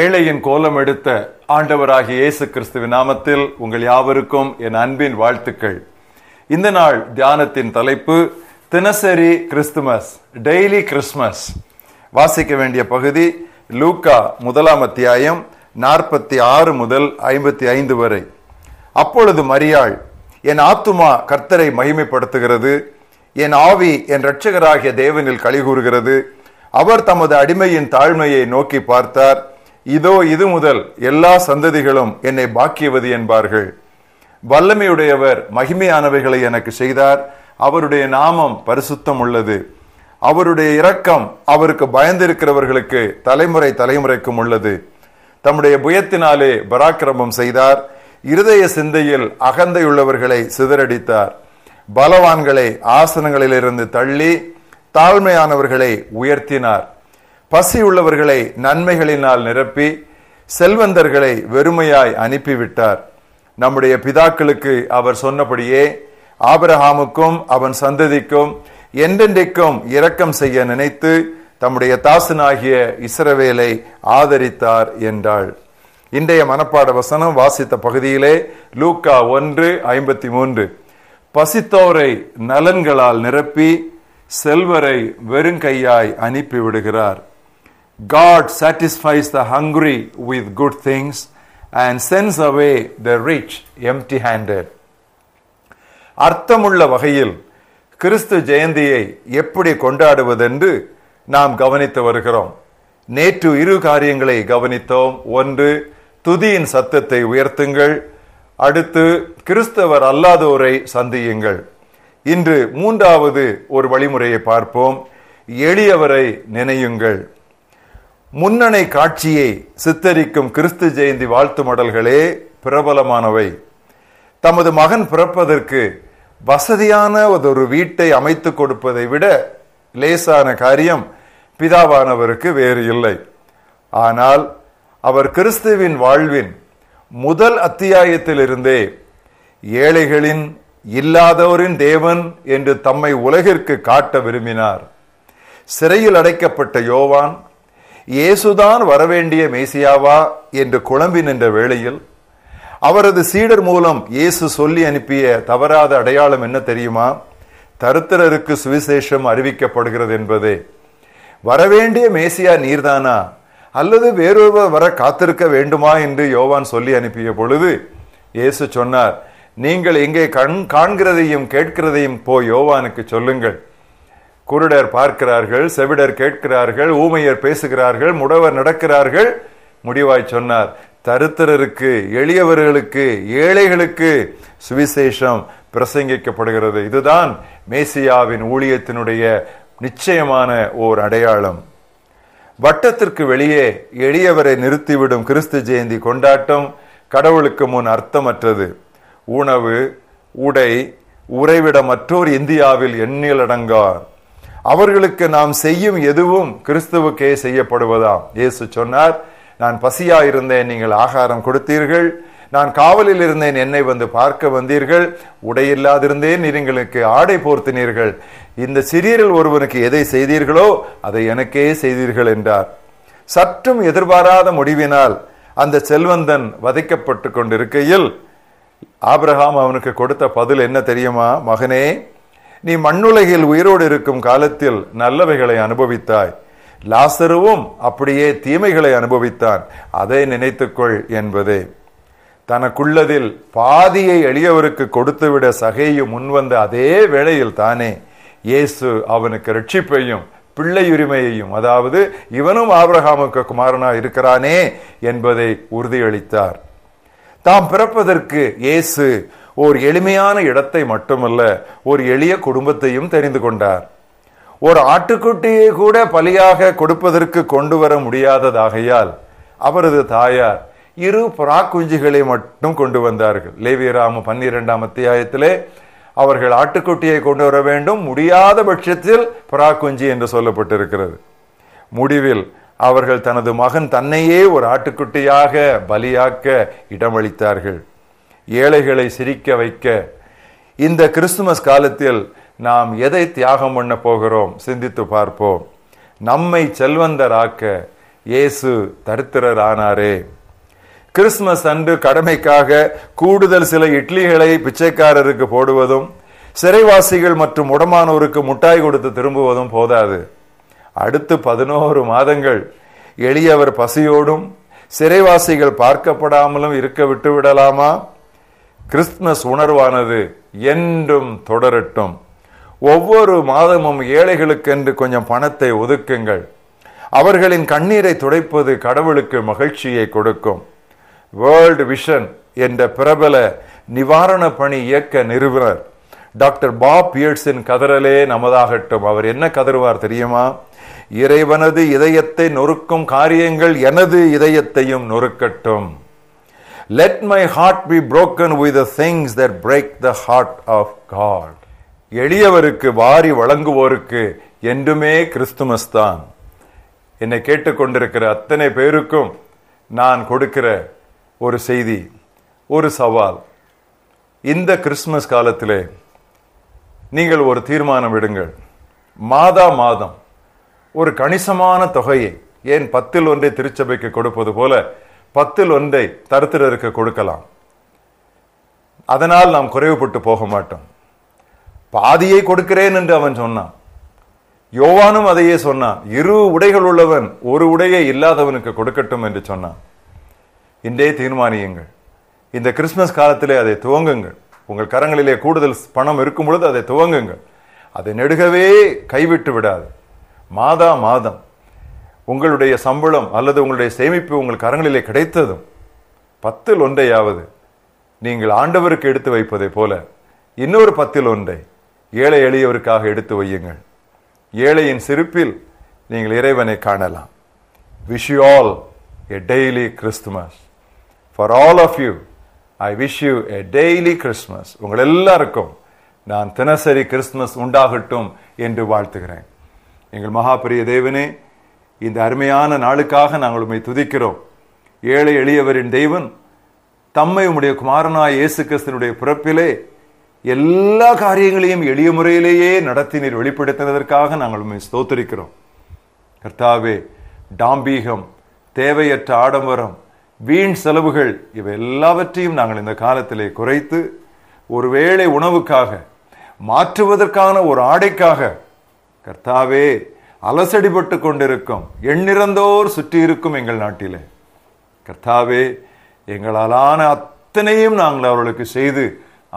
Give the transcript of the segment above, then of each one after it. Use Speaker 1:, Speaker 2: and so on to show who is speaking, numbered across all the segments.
Speaker 1: ஏழையின் கோலம் எடுத்த ஆண்டவராகிய இயேசு கிறிஸ்துவின் நாமத்தில் உங்கள் யாவருக்கும் என் அன்பின் வாழ்த்துக்கள் இந்த நாள் தியானத்தின் தலைப்பு தினசரி கிறிஸ்துமஸ் டெய்லி கிறிஸ்துமஸ் வாசிக்க வேண்டிய பகுதி லூக்கா முதலாம் அத்தியாயம் நாற்பத்தி ஆறு முதல் ஐம்பத்தி ஐந்து வரை அப்பொழுது மரியாள் என் ஆத்துமா கர்த்தரை மகிமைப்படுத்துகிறது என் ஆவி என் இரட்சகராகிய தேவனில் கழிகூறுகிறது அவர் தமது அடிமையின் தாழ்மையை நோக்கி பார்த்தார் இதோ இது முதல் எல்லா சந்ததிகளும் என்னை பாக்கியவது என்பார்கள் வல்லமையுடையவர் மகிமையானவைகளை எனக்கு செய்தார் அவருடைய நாமம் பரிசுத்தம் உள்ளது அவருடைய இரக்கம் அவருக்கு பயந்திருக்கிறவர்களுக்கு தலைமுறை தலைமுறைக்கும் உள்ளது தம்முடைய புயத்தினாலே பராக்கிரமம் செய்தார் இருதய சிந்தையில் அகந்தையுள்ளவர்களை சிதறடித்தார் பலவான்களை ஆசனங்களிலிருந்து தள்ளி தாழ்மையானவர்களை உயர்த்தினார் பசி உள்ளவர்களை நன்மைகளினால் நிரப்பி செல்வந்தர்களை வெறுமையாய் அனுப்பிவிட்டார் நம்முடைய பிதாக்களுக்கு அவர் சொன்னபடியே ஆபரஹாமுக்கும் அவன் சந்ததிக்கும் என்றென்றைக்கும் இரக்கம் செய்ய நினைத்து தம்முடைய தாசனாகிய இஸ்ரவேலை ஆதரித்தார் என்றாள் இன்றைய மனப்பாட வசனம் வாசித்த பகுதியிலே லூக்கா ஒன்று ஐம்பத்தி மூன்று பசித்தோரை நலன்களால் நிரப்பி செல்வரை வெறுங்கையாய் அனுப்பிவிடுகிறார் God satisfies the hungry with good things and sends away the rich empty handed. அர்த்தமுள்ள வகையில் கிறிஸ்து ஜெயந்தியை எப்படி கொண்டாடுவதென்று நாம் கவனித்து வருகிறோம் நேற்று இரு காரியங்களை கவனித்தோம் ஒன்று துதியின் சத்தத்தை உயர்த்துங்கள் அடுத்து கிறிஸ்தவர் அல்லாதோரை சந்தியுங்கள் இன்று மூன்றாவது ஒரு வழிமுறையை பார்ப்போம் எளியவரை நினையுங்கள் முன்னணி காட்சியை சித்தரிக்கும் கிறிஸ்து ஜெயந்தி வாழ்த்து மடல்களே பிரபலமானவை தமது மகன் பிறப்பதற்கு வசதியான ஒரு வீட்டை அமைத்து கொடுப்பதை விட லேசான காரியம் பிதாவானவருக்கு வேறு இல்லை ஆனால் அவர் கிறிஸ்துவின் வாழ்வின் முதல் அத்தியாயத்திலிருந்தே ஏழைகளின் இல்லாதோரின் தேவன் என்று தம்மை உலகிற்கு காட்ட விரும்பினார் சிறையில் அடைக்கப்பட்ட யோவான் இயேசுதான் வரவேண்டிய மேசியாவா என்று குழம்பி நின்ற வேளையில் அவரது சீடர் மூலம் இயேசு சொல்லி அனுப்பிய தவறாத அடையாளம் என்ன தெரியுமா தருத்திரருக்கு சுவிசேஷம் அறிவிக்கப்படுகிறது என்பது வரவேண்டிய மேசியா நீர்தானா அல்லது வேறொருவர் வர காத்திருக்க வேண்டுமா என்று யோவான் சொல்லி அனுப்பிய பொழுது இயேசு சொன்னார் நீங்கள் இங்கே கண் காண்கிறதையும் கேட்கிறதையும் போ யோவானுக்கு சொல்லுங்கள் குருடர் பார்க்கிறார்கள் செவிடர் கேட்கிறார்கள் ஊமையர் பேசுகிறார்கள் முடவர் நடக்கிறார்கள் முடிவாய் சொன்னார் தருத்திரருக்கு எளியவர்களுக்கு ஏழைகளுக்கு சுவிசேஷம் பிரசங்கிக்கப்படுகிறது இதுதான் மேசியாவின் ஊழியத்தினுடைய நிச்சயமான ஓர் அடையாளம் வட்டத்திற்கு வெளியே எளியவரை நிறுத்திவிடும் கிறிஸ்து ஜெயந்தி கொண்டாட்டம் கடவுளுக்கு முன் அர்த்தமற்றது உணவு உடை மற்றோர் இந்தியாவில் எண்ணிலடங்கார் அவர்களுக்கு நாம் செய்யும் எதுவும் கிறிஸ்துவுக்கே செய்யப்படுவதாம் இயேசு சொன்னார் நான் பசியா இருந்தேன் நீங்கள் ஆகாரம் கொடுத்தீர்கள் நான் காவலில் இருந்தேன் என்னை வந்து பார்க்க வந்தீர்கள் உடையில்லாதிருந்தேன் நீங்களுக்கு ஆடை போர்த்தினீர்கள் இந்த சிறியரில் ஒருவனுக்கு எதை செய்தீர்களோ அதை எனக்கே செய்தீர்கள் என்றார் சற்றும் எதிர்பாராத முடிவினால் அந்த செல்வந்தன் வதைக்கப்பட்டு கொண்டிருக்கையில் ஆப்ரஹாம் அவனுக்கு கொடுத்த பதில் என்ன தெரியுமா மகனே நீ மண்ணுலகில் உயிரோடு இருக்கும் காலத்தில் நல்லவைகளை அனுபவித்தாய் லாசருவும் அப்படியே தீமைகளை அனுபவித்தான் அதை நினைத்துக்கொள் என்பதே தனக்குள்ளதில் பாதியை எளியவருக்கு கொடுத்துவிட சகையு முன்வந்த அதே வேளையில் தானே இயேசு அவனுக்கு ரட்சிப்பையும் பிள்ளையுரிமையையும் அதாவது இவனும் ஆபிரகாமுக்கு குமாரனா இருக்கிறானே என்பதை உறுதியளித்தார் தாம் பிறப்பதற்கு இயேசு ஒரு எளிமையான இடத்தை மட்டுமல்ல ஒரு எளிய குடும்பத்தையும் தெரிந்து கொண்டார் ஒரு ஆட்டுக்குட்டியை கூட பலியாக கொடுப்பதற்கு கொண்டு வர முடியாததாகையால் அவரது தாயார் இரு குஞ்சுகளை மட்டும் கொண்டு வந்தார்கள் லேவியராம பன்னிரெண்டாம் அத்தியாயத்திலே அவர்கள் ஆட்டுக்குட்டியை கொண்டு வர வேண்டும் முடியாத பட்சத்தில் குஞ்சு என்று சொல்லப்பட்டிருக்கிறது முடிவில் அவர்கள் தனது மகன் தன்னையே ஒரு ஆட்டுக்குட்டியாக பலியாக்க இடமளித்தார்கள் ஏழைகளை சிரிக்க வைக்க இந்த கிறிஸ்துமஸ் காலத்தில் நாம் எதை தியாகம் பண்ண போகிறோம் சிந்தித்து பார்ப்போம் நம்மை செல்வந்தராக்க இயேசு தரித்திரர் ஆனாரே கிறிஸ்துமஸ் அன்று கடமைக்காக கூடுதல் சில இட்லிகளை பிச்சைக்காரருக்கு போடுவதும் சிறைவாசிகள் மற்றும் உடமானோருக்கு முட்டாய் கொடுத்து திரும்புவதும் போதாது அடுத்து பதினோரு மாதங்கள் எளியவர் பசியோடும் சிறைவாசிகள் பார்க்கப்படாமலும் இருக்க விட்டு விடலாமா கிறிஸ்துமஸ் உணர்வானது என்றும் தொடரட்டும் ஒவ்வொரு மாதமும் ஏழைகளுக்கென்று கொஞ்சம் பணத்தை ஒதுக்குங்கள் அவர்களின் கண்ணீரை துடைப்பது கடவுளுக்கு மகிழ்ச்சியை கொடுக்கும் வேர்ல்டு விஷன் என்ற பிரபல நிவாரண பணி இயக்க நிறுவனர் டாக்டர் பாப் பியர்ட்ஸின் கதறலே நமதாகட்டும் அவர் என்ன கதறுவார் தெரியுமா இறைவனது இதயத்தை நொறுக்கும் காரியங்கள் எனது இதயத்தையும் நொறுக்கட்டும் let my heart be broken with things that break the heart of God எளியவருக்கு வாரி வழங்குவோருக்கு என்றுமே கிறிஸ்துமஸ் தான் என்னை கேட்டுக்கொண்டிருக்கிற அத்தனை பேருக்கும் நான் கொடுக்கிற ஒரு செய்தி ஒரு சவால் இந்த கிறிஸ்துமஸ் காலத்திலே நீங்கள் ஒரு தீர்மானம் விடுங்கள் மாதா மாதம் ஒரு கணிசமான தொகையை ஏன் பத்தில் ஒன்றை திருச்சபைக்கு கொடுப்பது போல பத்தில் ஒன்றை தருத்திரருக்கு கொடுக்கலாம் அதனால் நாம் குறைவுபட்டு போக மாட்டோம் பாதியை கொடுக்கிறேன் என்று அவன் சொன்னான் யோவானும் அதையே சொன்னான் இரு உடைகள் உள்ளவன் ஒரு உடையை இல்லாதவனுக்கு கொடுக்கட்டும் என்று சொன்னான் இன்றே தீர்மானியுங்கள் இந்த கிறிஸ்துமஸ் காலத்திலே அதை துவங்குங்கள் உங்கள் கரங்களிலே கூடுதல் பணம் இருக்கும் பொழுது அதை துவங்குங்கள் அதை நெடுகவே கைவிட்டு விடாது மாதா மாதம் உங்களுடைய சம்பளம் அல்லது உங்களுடைய சேமிப்பு உங்கள் கரங்களிலே கிடைத்ததும் பத்தில் ஒன்றையாவது நீங்கள் ஆண்டவருக்கு எடுத்து வைப்பதை போல இன்னொரு பத்தில் ஒன்றை ஏழை எளியவருக்காக எடுத்து வையுங்கள் ஏழையின் சிரிப்பில் நீங்கள் இறைவனை காணலாம் wish you all a daily Christmas for all of you I wish you a daily Christmas உங்கள் எல்லாருக்கும் நான் தினசரி கிறிஸ்துமஸ் உண்டாகட்டும் என்று வாழ்த்துகிறேன் எங்கள் மகாபிரிய தேவனே இந்த அருமையான நாளுக்காக நாங்கள் உண்மை துதிக்கிறோம் ஏழை எளியவரின் தெய்வன் தம்மை உடைய குமாரனாய் இயேசு கிறிஸ்தனுடைய பிறப்பிலே எல்லா காரியங்களையும் எளிய முறையிலேயே நீர் வெளிப்படுத்தினதற்காக நாங்கள் உண்மை ஸ்தோத்தரிக்கிறோம் கர்த்தாவே டாம்பீகம் தேவையற்ற ஆடம்பரம் வீண் செலவுகள் இவை எல்லாவற்றையும் நாங்கள் இந்த காலத்திலே குறைத்து ஒருவேளை உணவுக்காக மாற்றுவதற்கான ஒரு ஆடைக்காக கர்த்தாவே அலசடிபட்டு கொண்டிருக்கும் எண்ணிறந்தோர் சுற்றி இருக்கும் எங்கள் நாட்டிலே கர்த்தாவே எங்களாலான அத்தனையும் நாங்கள் அவர்களுக்கு செய்து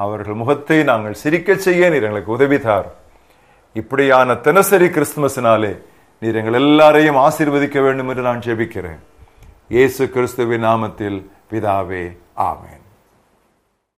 Speaker 1: அவர்கள் முகத்தை நாங்கள் சிரிக்க செய்ய நீர் எங்களுக்கு உதவிதார் இப்படியான தினசரி கிறிஸ்துமஸினாலே நீர் எங்கள் எல்லாரையும் ஆசீர்வதிக்க வேண்டும் என்று நான் ஜெபிக்கிறேன் இயேசு கிறிஸ்துவின் நாமத்தில் பிதாவே ஆமே